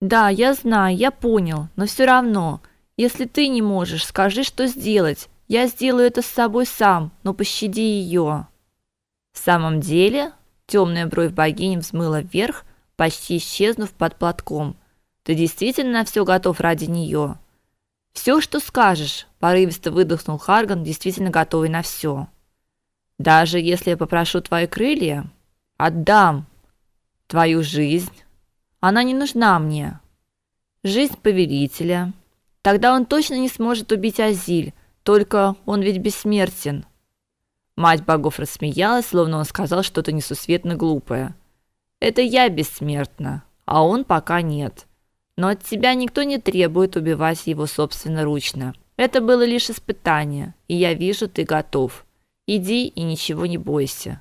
Да, я знаю, я понял, но все равно, если ты не можешь, скажи, что сделать. Я сделаю это с собой сам, но пощади ее. В самом деле, темная бровь богини взмыла вверх, почти исчезнув под платком. Ты действительно на все готов ради нее. Все, что скажешь, порывисто выдохнул Харган, действительно готовый на все. Даже если я попрошу твои крылья, отдам твою жизнь. Она не нужна мне. Жизнь повелителя. Тогда он точно не сможет убить Азиль, только он ведь бессмертен. Мать богов рассмеялась, словно он сказал что-то несусветно глупое. Это я бессмертна, а он пока нет. Но от тебя никто не требует убивать его собственноручно. Это было лишь испытание, и я вижу, ты готов. Иди и ничего не бойся.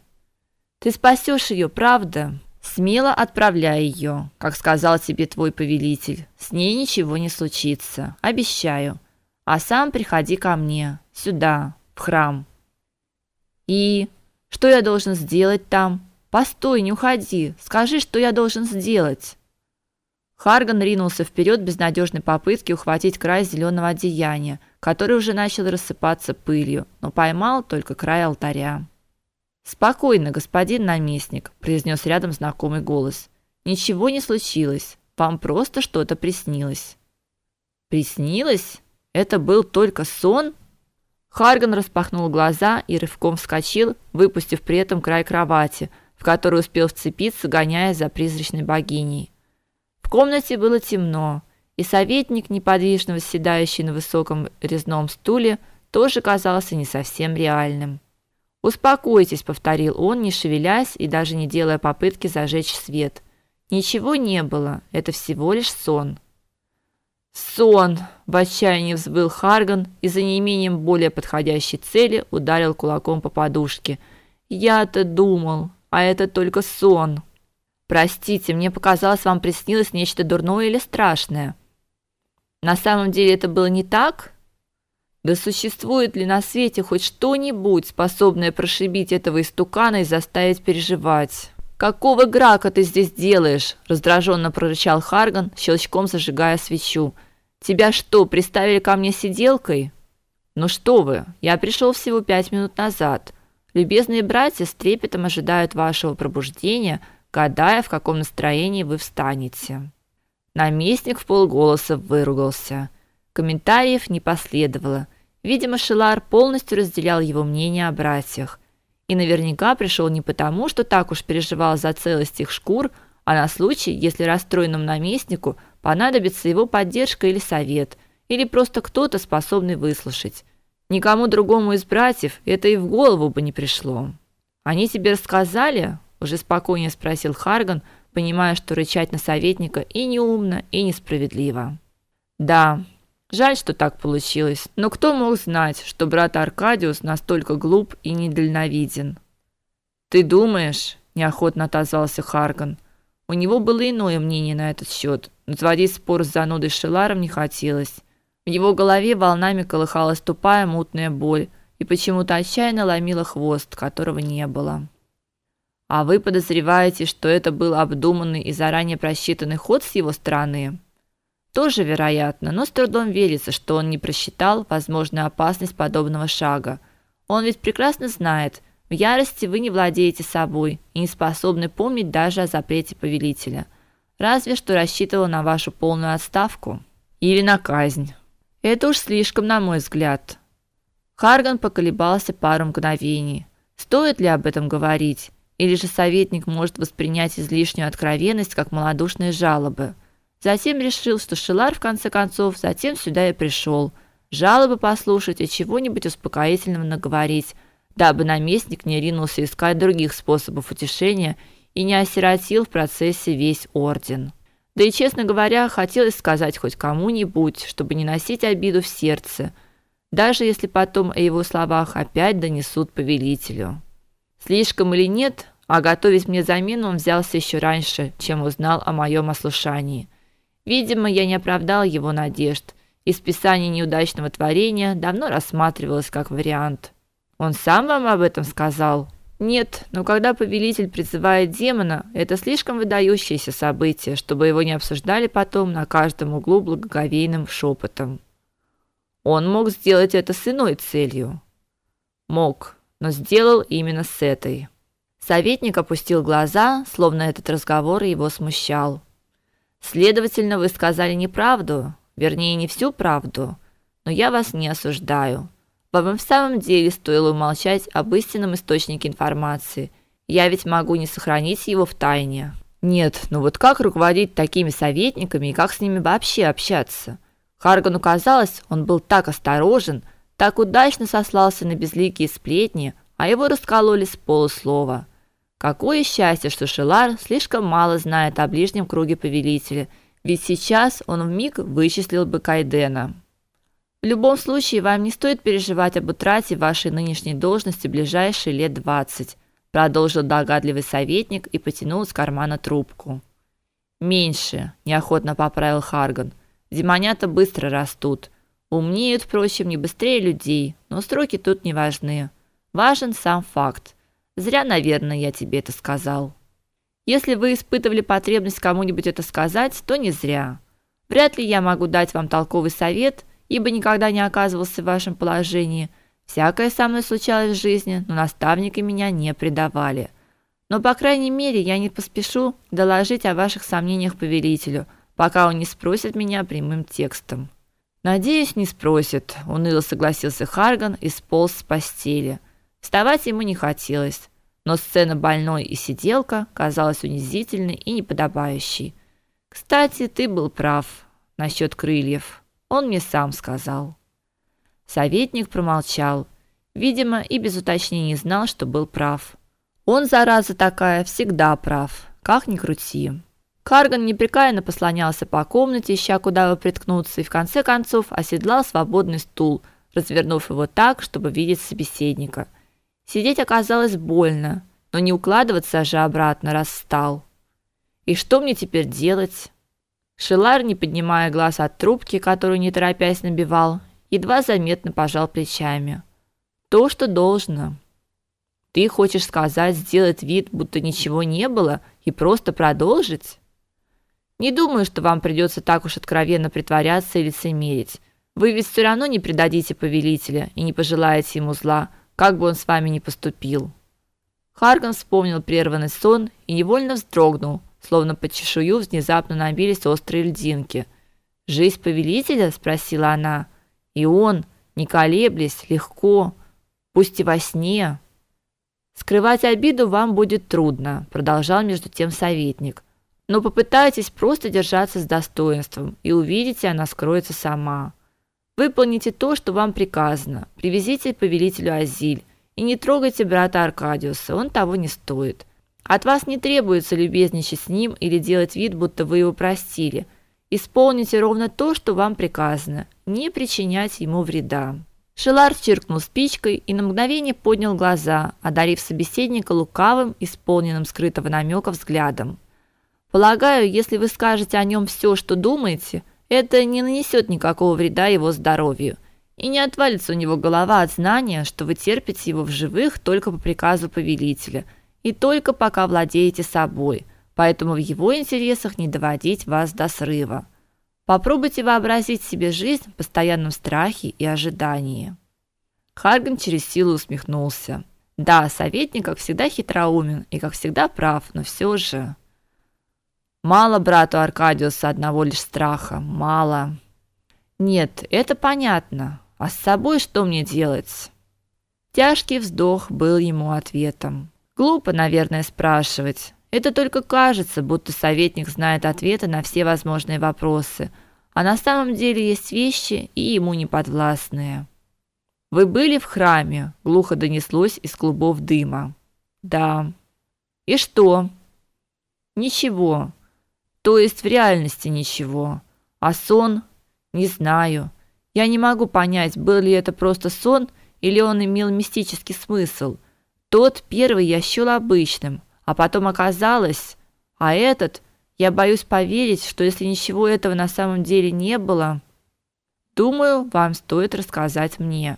Ты спасешь ее, правда? Смело отправляй ее, как сказал тебе твой повелитель. С ней ничего не случится, обещаю. А сам приходи ко мне, сюда, в храм. И что я должен сделать там? Постой, не уходи. Скажи, что я должен сделать. Харган ринулся вперед в безнадежной попытке ухватить край зеленого одеяния, который уже начал рассыпаться пылью, но поймал только край алтаря. Спокойно, господин наместник, произнес рядом знакомый голос. Ничего не случилось. Вам просто что-то приснилось. Приснилось? Это был только сон? Харган распахнул глаза и рывком вскочил, выпустив при этом край кровати, в которую успел вцепиться, гоняя за призрачной богиней. В комнате было темно, и советник, неподвижно восседающий на высоком резном стуле, тоже казался не совсем реальным. Успокойтесь, повторил он, не шевелясь и даже не делая попытки зажечь свет. Ничего не было, это всего лишь сон. Сон, в отчаянии взвыл Харган и за неимением более подходящей цели ударил кулаком по подушке. Я-то думал, а это только сон. Простите, мне показалось, вам приснилось нечто дурное или страшное. На самом деле это было не так? Да существует ли на свете хоть что-нибудь, способное прошибить этого истукана и заставить переживать? Какого грака ты здесь делаешь? раздраженно прорычал Харган, щелчком зажигая свечу. Тебя что, приставили ко мне сиделкой? Ну что вы? Я пришел всего пять минут назад. Любезные братья с трепетом ожидают вашего пробуждения, гадая, в каком настроении вы встанете. Наместник в полголоса выругался. Комментариев не последовало. Видимо, Шилар полностью разделял его мнение о братьях. И наверняка пришел не потому, что так уж переживал за целость их шкур, а на случай, если расстроенному наместнику понадобится его поддержка или совет, или просто кто-то способный выслушать. Никому другому из братьев это и в голову бы не пришло. Они тебе рассказали? уже спокойнее спросил Харган, понимая, что рычать на советника и неумно, и несправедливо. Да, Жаль, что так получилось. Но кто мог знать, что брат Аркадиус настолько глуп и недальновиден? Ты думаешь? неохотно отозвался Харган. У него было иное мнение на этот счет, но заводить спор с занудой Шеларом не хотелось. В его голове волнами колыхалась тупая мутная боль и почему-то отчаянно ломила хвост, которого не было. А вы подозреваете, что это был обдуманный и заранее просчитанный ход с его стороны? Тоже вероятно, но с трудом верится, что он не просчитал возможную опасность подобного шага. Он ведь прекрасно знает, в ярости вы не владеете собой и не способны помнить даже о запрете повелителя. Разве что рассчитывал на вашу полную отставку или на казнь. Это уж слишком, на мой взгляд. Харган поколебался пару мгновений. Стоит ли об этом говорить, или же советник может воспринять излишнюю откровенность как малодушные жалобы? Затем решил, что Шилар в конце концов затем сюда и пришел, жалобы послушать и чего-нибудь успокоительного наговорить, дабы наместник не ринулся искать других способов утешения и не осиротил в процессе весь орден. Да и, честно говоря, хотелось сказать хоть кому-нибудь, чтобы не носить обиду в сердце, даже если потом о его словах опять донесут повелителю. Слишком или нет, а готовить мне замену он взялся еще раньше, чем узнал о моем ослушании – Видимо, я не оправдал его надежд, и списание неудачного творения давно рассматривалось как вариант. Он сам вам об этом сказал? Нет, но когда повелитель призывает демона, это слишком выдающееся событие, чтобы его не обсуждали потом на каждом углу благоговейным шепотом. Он мог сделать это с иной целью. Мог, но сделал именно с этой. Советник опустил глаза, словно этот разговор его смущал. Следовательно, вы сказали неправду, вернее, не всю правду, но я вас не осуждаю. Вам в самом деле стоило умолчать об истинном источнике информации. Я ведь могу не сохранить его в тайне. Нет, ну вот как руководить такими советниками и как с ними вообще общаться? Харгану казалось, он был так осторожен, так удачно сослался на безликие сплетни, а его раскололи с полуслова. Какое счастье, что Шелар слишком мало знает о ближнем круге повелителя, ведь сейчас он вмиг вычислил бы Кайдена. В любом случае, вам не стоит переживать об утрате вашей нынешней должности в ближайшие лет двадцать, продолжил догадливый советник и потянул из кармана трубку. Меньше, неохотно поправил Харган. Демонята быстро растут. Умнеют, впрочем, не быстрее людей, но сроки тут не важны. Важен сам факт. Зря, наверное, я тебе это сказал. Если вы испытывали потребность кому-нибудь это сказать, то не зря. Вряд ли я могу дать вам толковый совет, ибо никогда не оказывался в вашем положении. Всякое со мной случалось в жизни, но наставники меня не предавали. Но по крайней мере, я не поспешу доложить о ваших сомнениях повелителю, пока он не спросит меня прямым текстом. Надеюсь, не спросит, уныло согласился Харган и сполз с постели. Вставать ему не хотелось, но сцена больной и сиделка казалась унизительной и неподобающей. Кстати, ты был прав насчет крыльев. Он мне сам сказал. Советник промолчал. Видимо, и без уточнений знал, что был прав. Он, зараза такая, всегда прав. Как ни крути. Карган непрекаянно послонялся по комнате, ища куда бы приткнуться, и в конце концов оседлал свободный стул, развернув его так, чтобы видеть собеседника. Сидеть оказалось больно, но не укладываться же обратно раз встал. И что мне теперь делать? Шелар, не поднимая глаз от трубки, которую не торопясь набивал, едва заметно пожал плечами. То, что должно. Ты хочешь сказать, сделать вид, будто ничего не было и просто продолжить? Не думаю, что вам придется так уж откровенно притворяться или лицемерить. Вы ведь все равно не предадите повелителя и не пожелаете ему зла, как бы он с вами ни поступил. Харган вспомнил прерванный сон и невольно вздрогнул, словно под чешую внезапно набились острые льдинки. «Жизнь повелителя?» – спросила она. И он, не колеблясь, легко, пусть и во сне. «Скрывать обиду вам будет трудно», – продолжал между тем советник. «Но попытайтесь просто держаться с достоинством, и увидите, она скроется сама. Выполните то, что вам приказано, привезите повелителю Азиль, и не трогайте брата Аркадиуса, он того не стоит. От вас не требуется любезничать с ним или делать вид, будто вы его простили. Исполните ровно то, что вам приказано, не причинять ему вреда. Шелар чиркнул спичкой и на мгновение поднял глаза, одарив собеседника лукавым, исполненным скрытого намека взглядом. Полагаю, если вы скажете о нем все, что думаете, это не нанесет никакого вреда его здоровью, и не отвалится у него голова от знания, что вы терпите его в живых только по приказу повелителя – и только пока владеете собой, поэтому в его интересах не доводить вас до срыва. Попробуйте вообразить себе жизнь в постоянном страхе и ожидании. Харган через силу усмехнулся. Да, советник, как всегда, хитроумен и, как всегда, прав, но все же... Мало брату Аркадиуса одного лишь страха, мало. Нет, это понятно. А с собой что мне делать? Тяжкий вздох был ему ответом. Глупо, наверное, спрашивать. Это только кажется, будто советник знает ответы на все возможные вопросы, а на самом деле есть вещи и ему не подвластные. Вы были в храме, глухо донеслось из клубов дыма. Да. И что? Ничего. То есть в реальности ничего. А сон? Не знаю. Я не могу понять, был ли это просто сон или он имел мистический смысл. Тот первый я счёл обычным, а потом оказалось, а этот, я боюсь поверить, что если ничего этого на самом деле не было, думаю, вам стоит рассказать мне.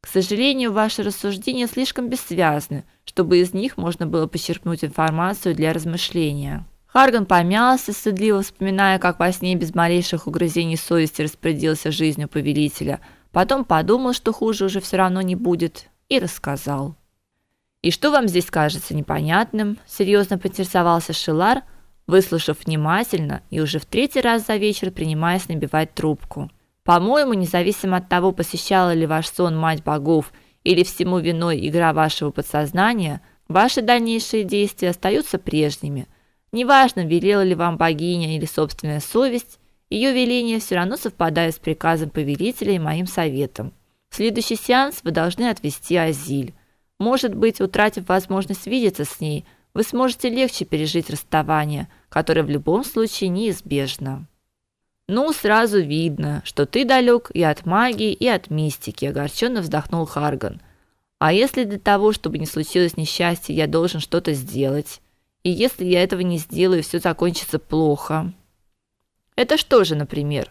К сожалению, ваши рассуждения слишком бессвязны, чтобы из них можно было почерпнуть информацию для размышления. Харган помялся, стыдливо вспоминая, как во сне без малейших угрызений совести распорядился жизнью повелителя. Потом подумал, что хуже уже все равно не будет, и рассказал. «И что вам здесь кажется непонятным?» – серьезно поинтересовался Шилар, выслушав внимательно и уже в третий раз за вечер принимаясь набивать трубку. По-моему, независимо от того, посещала ли ваш сон мать богов или всему виной игра вашего подсознания, ваши дальнейшие действия остаются прежними. Неважно, велела ли вам богиня или собственная совесть, ее веление все равно совпадает с приказом повелителя и моим советом. В следующий сеанс вы должны отвести Азиль. Может быть, утратив возможность видеться с ней, вы сможете легче пережить расставание, которое в любом случае неизбежно. Ну, сразу видно, что ты далек и от магии, и от мистики, огорченно вздохнул Харган. А если для того, чтобы не случилось несчастье, я должен что-то сделать? И если я этого не сделаю, все закончится плохо. Это что же, например?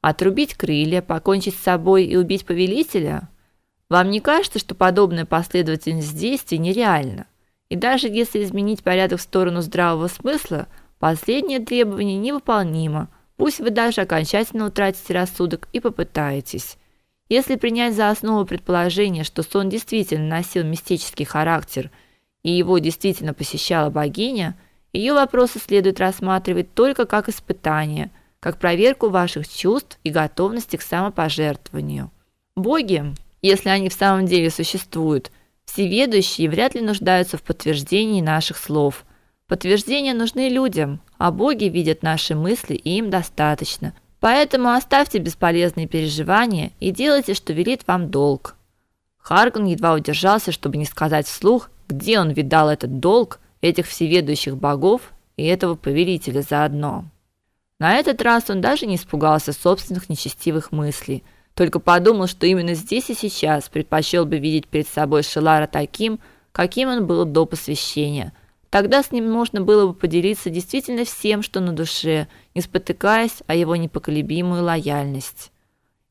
Отрубить крылья, покончить с собой и убить повелителя? Вам не кажется, что подобная последовательность действий нереальна? И даже если изменить порядок в сторону здравого смысла, последнее требование невыполнимо – Пусть вы даже окончательно утратите рассудок и попытаетесь. Если принять за основу предположение, что сон действительно носил мистический характер и его действительно посещала богиня, ее вопросы следует рассматривать только как испытание, как проверку ваших чувств и готовности к самопожертвованию. Боги, если они в самом деле существуют, всеведущие вряд ли нуждаются в подтверждении наших слов – Подтверждения нужны людям, а боги видят наши мысли, и им достаточно. Поэтому оставьте бесполезные переживания и делайте, что велит вам долг. Харган едва удержался, чтобы не сказать вслух, где он видал этот долг, этих всеведущих богов и этого повелителя заодно. На этот раз он даже не испугался собственных нечестивых мыслей, только подумал, что именно здесь и сейчас предпочел бы видеть перед собой Шелара таким, каким он был до посвящения – Тогда с ним можно было бы поделиться действительно всем, что на душе, не спотыкаясь о его непоколебимую лояльность.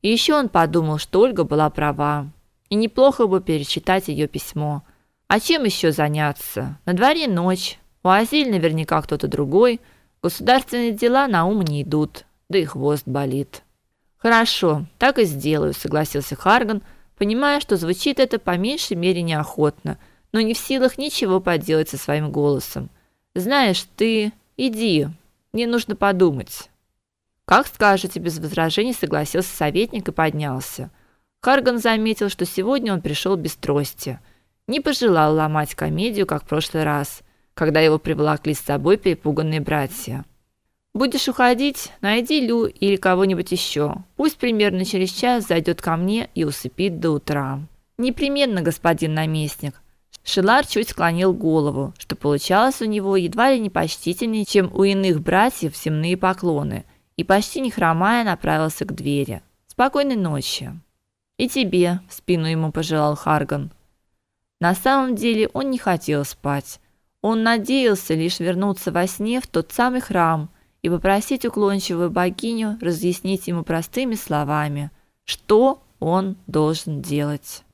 И еще он подумал, что Ольга была права, и неплохо бы перечитать ее письмо. А чем еще заняться? На дворе ночь, у Азиль наверняка кто-то другой, государственные дела на ум не идут, да и хвост болит. Хорошо, так и сделаю, согласился Харган, понимая, что звучит это по меньшей мере неохотно – но не в силах ничего поделать со своим голосом. Знаешь, ты иди. Мне нужно подумать. Как скажете, без возражений согласился советник и поднялся. Харган заметил, что сегодня он пришел без трости. Не пожелал ломать комедию, как в прошлый раз, когда его приволокли с собой перепуганные братья. Будешь уходить, найди Лю или кого-нибудь еще. Пусть примерно через час зайдет ко мне и усыпит до утра. Непременно, господин наместник, Шилар чуть склонил голову, что получалось у него едва ли не почтительнее, чем у иных братьев земные поклоны, и почти не хромая направился к двери. Спокойной ночи. И тебе, в спину ему пожелал Харган. На самом деле он не хотел спать. Он надеялся лишь вернуться во сне в тот самый храм и попросить уклончивую богиню разъяснить ему простыми словами, что он должен делать.